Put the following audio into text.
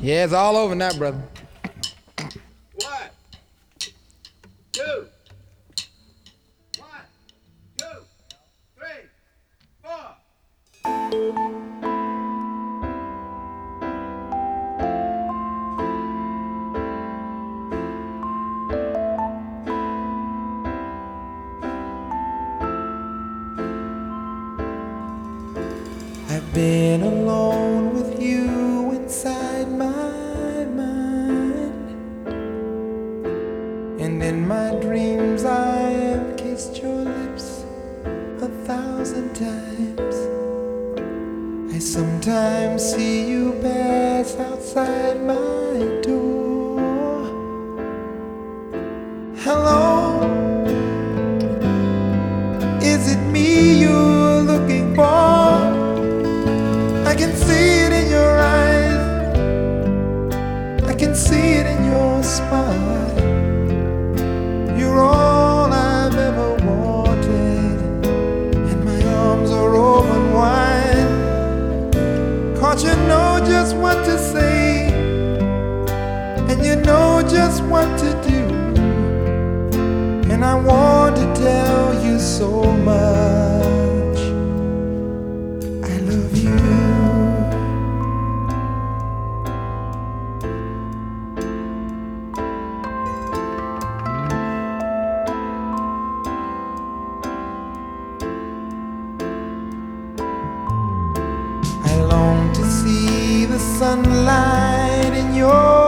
Yeah, it's all over now, brother. One, two. One, two, three, four. I've been alone with you inside my mind. And in my dreams, I have kissed your lips a thousand times. I sometimes see you pass outside my and you know just what to do. And I want to tell you so much. I love you. I long to see the sunlight in your